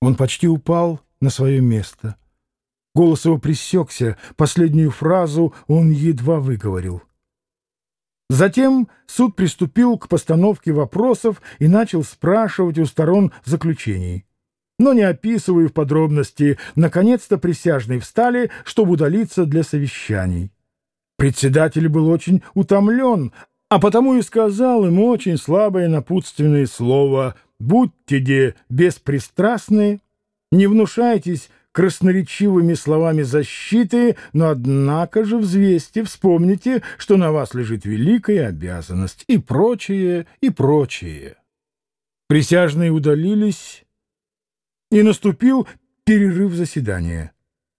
Он почти упал на свое место. Голос его пресекся, последнюю фразу он едва выговорил. Затем суд приступил к постановке вопросов и начал спрашивать у сторон заключений. Но не описывая в подробности, наконец-то присяжные встали, чтобы удалиться для совещаний. Председатель был очень утомлен, а потому и сказал им очень слабое напутственное слово «Будьте де беспристрастны, не внушайтесь красноречивыми словами защиты, но однако же взвесьте, вспомните, что на вас лежит великая обязанность и прочее, и прочее». Присяжные удалились, и наступил перерыв заседания.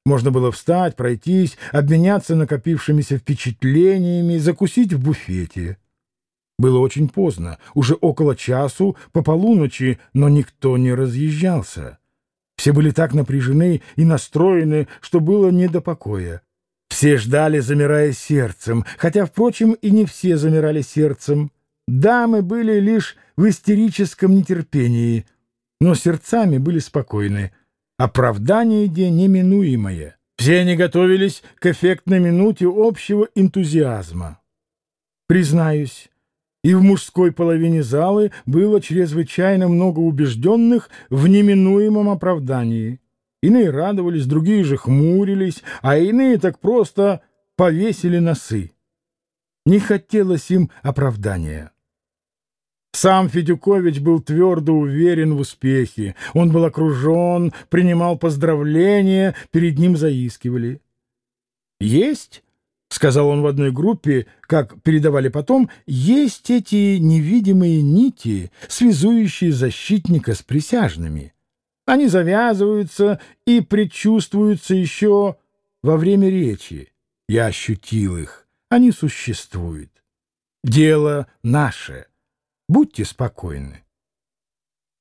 Можно было встать, пройтись, обменяться накопившимися впечатлениями, закусить в буфете. Было очень поздно, уже около часу, по полуночи, но никто не разъезжался. Все были так напряжены и настроены, что было не до покоя. Все ждали, замирая сердцем, хотя, впрочем, и не все замирали сердцем. Дамы были лишь в истерическом нетерпении, но сердцами были спокойны. Оправдание де неминуемое. Все они готовились к эффектной минуте общего энтузиазма. Признаюсь, и в мужской половине залы было чрезвычайно много убежденных в неминуемом оправдании. Иные радовались, другие же хмурились, а иные так просто повесили носы. Не хотелось им оправдания. Сам Федюкович был твердо уверен в успехе. Он был окружен, принимал поздравления, перед ним заискивали. «Есть», — сказал он в одной группе, как передавали потом, «есть эти невидимые нити, связующие защитника с присяжными. Они завязываются и предчувствуются еще во время речи. Я ощутил их. Они существуют. Дело наше». Будьте спокойны. —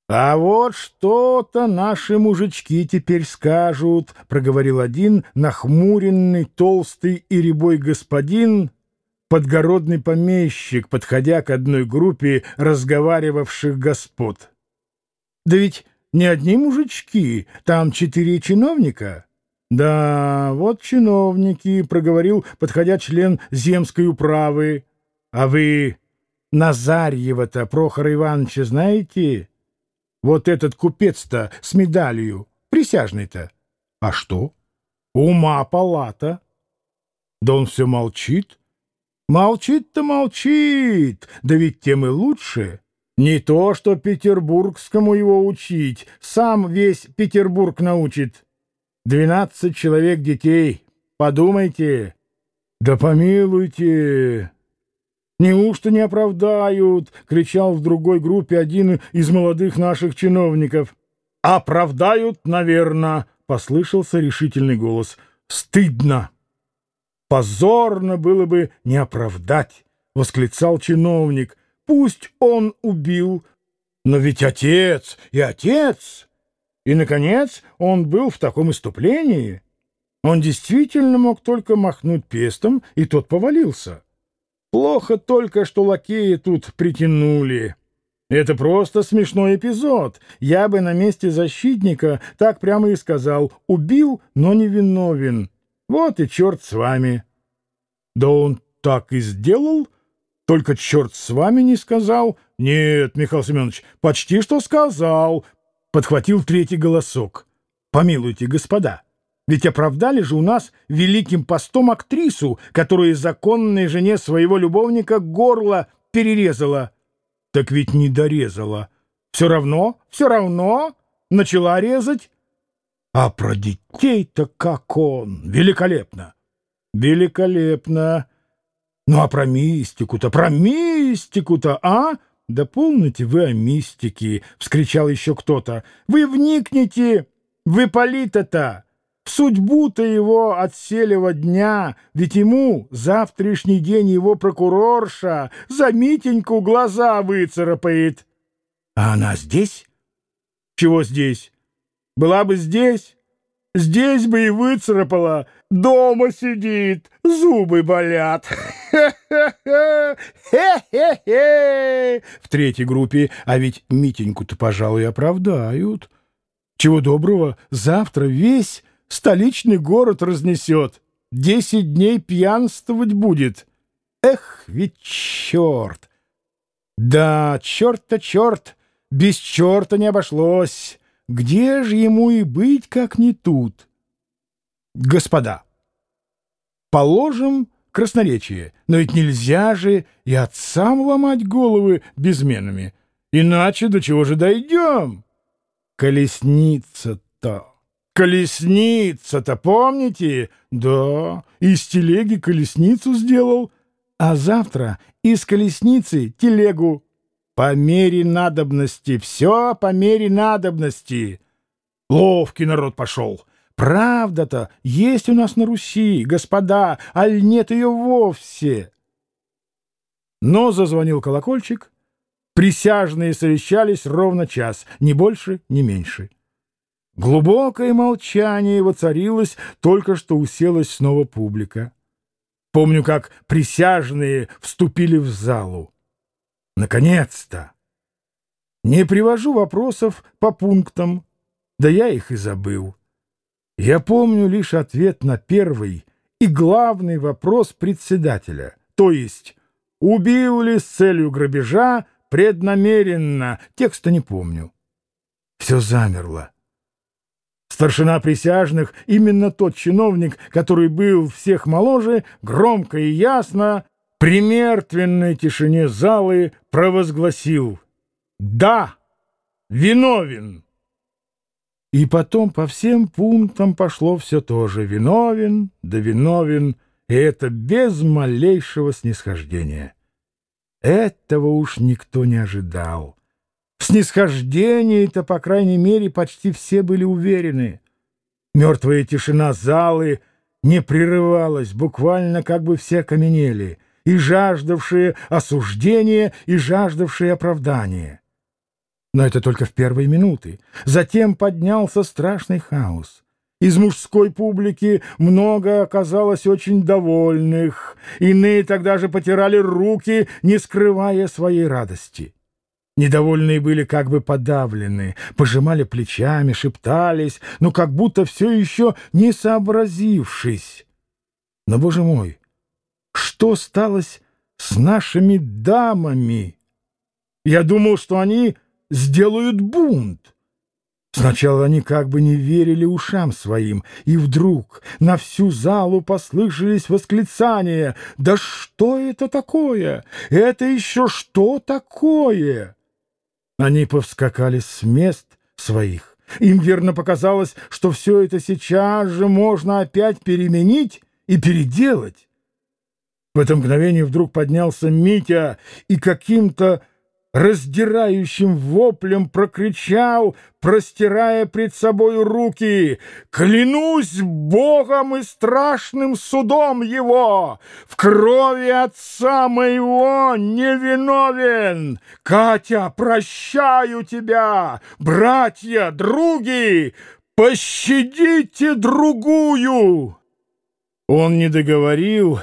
А вот что-то наши мужички теперь скажут, — проговорил один нахмуренный, толстый и рябой господин, подгородный помещик, подходя к одной группе разговаривавших господ. — Да ведь не одни мужички, там четыре чиновника. — Да, вот чиновники, — проговорил, подходя член земской управы. — А вы Назарьева-то, Прохора Ивановича, знаете? Вот этот купец-то с медалью, присяжный-то. А что? Ума палата. Да он все молчит. Молчит-то молчит, да ведь тем и лучше. Не то, что петербургскому его учить, сам весь Петербург научит. Двенадцать человек детей, подумайте. Да помилуйте, «Неужто не оправдают?» — кричал в другой группе один из молодых наших чиновников. «Оправдают, наверное», — послышался решительный голос. «Стыдно!» «Позорно было бы не оправдать!» — восклицал чиновник. «Пусть он убил, но ведь отец и отец!» И, наконец, он был в таком иступлении. Он действительно мог только махнуть пестом, и тот повалился. Плохо только, что лакеи тут притянули. Это просто смешной эпизод. Я бы на месте защитника так прямо и сказал. Убил, но не виновен. Вот и черт с вами. Да он так и сделал, только черт с вами не сказал. Нет, Михаил Семенович, почти что сказал. Подхватил третий голосок. Помилуйте, господа. Ведь оправдали же у нас великим постом актрису, которая законной жене своего любовника горло перерезала. Так ведь не дорезала. Все равно, все равно начала резать. А про детей-то как он! Великолепно! Великолепно! Ну а про мистику-то, про мистику-то, а? Да помните вы о мистике, — вскричал еще кто-то. Вы вникните в Ипполита-то! Судьбу-то его от селева дня, ведь ему завтрашний день его прокурорша за Митеньку глаза выцарапает. А она здесь? Чего здесь? Была бы здесь, здесь бы и выцарапала. Дома сидит, зубы болят. Хе-хе-хе! В третьей группе, а ведь Митеньку-то, пожалуй, оправдают. Чего доброго, завтра весь столичный город разнесет. Десять дней пьянствовать будет. Эх, ведь черт! Да, черт-то черт, без черта не обошлось. Где же ему и быть, как не тут? Господа, положим красноречие, но ведь нельзя же и отцам ломать головы безменами. Иначе до чего же дойдем? Колесница-то... Колесница-то, помните? Да, из телеги колесницу сделал, а завтра из колесницы телегу. По мере надобности, все по мере надобности. Ловкий народ пошел. Правда-то есть у нас на Руси, господа, аль нет ее вовсе. Но зазвонил колокольчик. Присяжные совещались ровно час, ни больше, ни меньше. Глубокое молчание воцарилось, только что уселась снова публика. Помню, как присяжные вступили в залу. Наконец-то! Не привожу вопросов по пунктам, да я их и забыл. Я помню лишь ответ на первый и главный вопрос председателя, то есть «Убил ли с целью грабежа преднамеренно?» Текста не помню. Все замерло. Старшина присяжных, именно тот чиновник, который был всех моложе, громко и ясно, при мертвенной тишине залы провозгласил «Да, виновен!» И потом по всем пунктам пошло все то же «виновен, да виновен», и это без малейшего снисхождения. Этого уж никто не ожидал. В снисхождении-то, по крайней мере, почти все были уверены. Мертвая тишина залы не прерывалась, буквально как бы все каменели, и жаждавшие осуждения, и жаждавшие оправдания. Но это только в первые минуты. Затем поднялся страшный хаос. Из мужской публики много оказалось очень довольных, иные тогда же потирали руки, не скрывая своей радости. Недовольные были как бы подавлены, пожимали плечами, шептались, но как будто все еще не сообразившись. Но, боже мой, что сталось с нашими дамами? Я думал, что они сделают бунт. Сначала они как бы не верили ушам своим, и вдруг на всю залу послышались восклицания «Да что это такое? Это еще что такое?» Они повскакали с мест своих. Им верно показалось, что все это сейчас же можно опять переменить и переделать. В это мгновение вдруг поднялся Митя и каким-то раздирающим воплем прокричал, простирая пред собой руки, «Клянусь Богом и страшным судом его! В крови отца моего невиновен! Катя, прощаю тебя! Братья, други, пощадите другую!» Он не договорил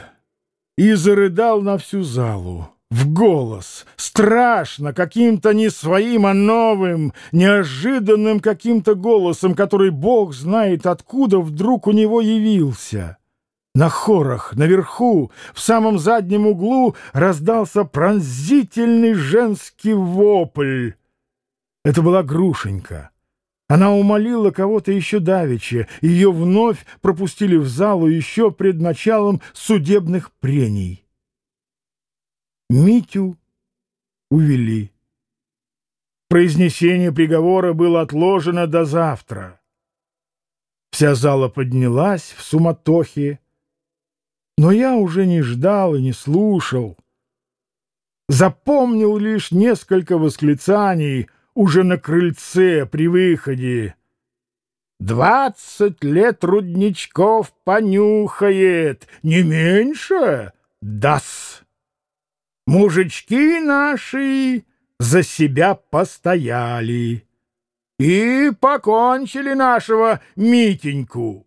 и зарыдал на всю залу в голос, страшно, каким-то не своим, а новым, неожиданным каким-то голосом, который Бог знает откуда вдруг у него явился. На хорах, наверху, в самом заднем углу раздался пронзительный женский вопль. Это была Грушенька. Она умолила кого-то еще давеча, ее вновь пропустили в залу еще пред началом судебных прений. Митю увели. Произнесение приговора было отложено до завтра. Вся зала поднялась в суматохе, но я уже не ждал и не слушал. Запомнил лишь несколько восклицаний уже на крыльце при выходе. «Двадцать лет рудничков понюхает, не меньше? Дас!» Мужички наши за себя постояли и покончили нашего Митеньку.